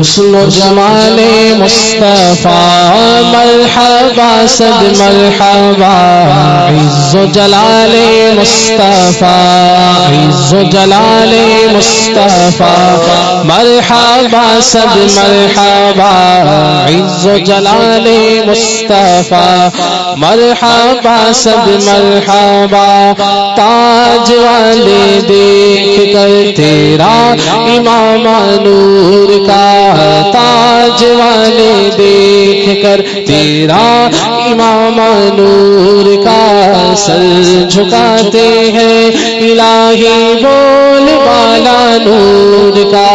حسن و جمال مصطفیٰ، مرحبا، صد مرحبا، عز و جلال مصطفیٰ، عز و جلال مصطفیٰ، مرحبا، صد مرحبا عز و جلال مصطفیٰ، مرحبا صد مرحبا، تاج والے دیکھ کر تیرا امام نور کا تاج والے دیکھ کر تیرا امام نور کا سر جھکاتے ہیں، الہی بول بالا نور کا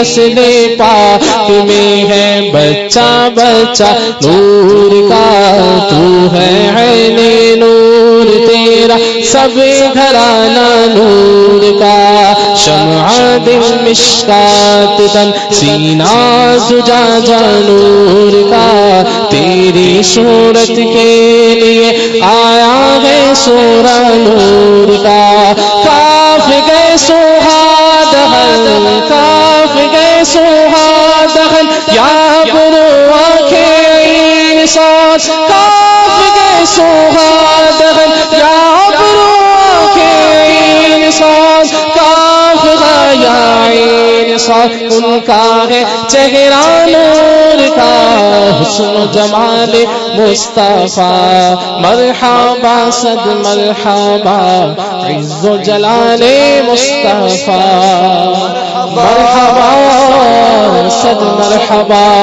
نسل پاک میں ہے بچہ بچہ، نور کا تو ہے عین نور تیرا۔ سب گھرانا نور کا، شمع دل مشکات تن سینا سجا جا نور کا۔ تیری صورت کے لیے آیا ہے سورا نور کا۔ کاف گئے سوہاد کاف ساتھ کاف گئے سوہاد یا برو آنکھیں ساتھ کاف یا عین ساتھ ان کا ہے چہرہ نور کا حسن جمال مصطفیٰ، مرحبا صد مرحبا، عز و جلال مصطفیٰ، مرحبا صد مرحبا۔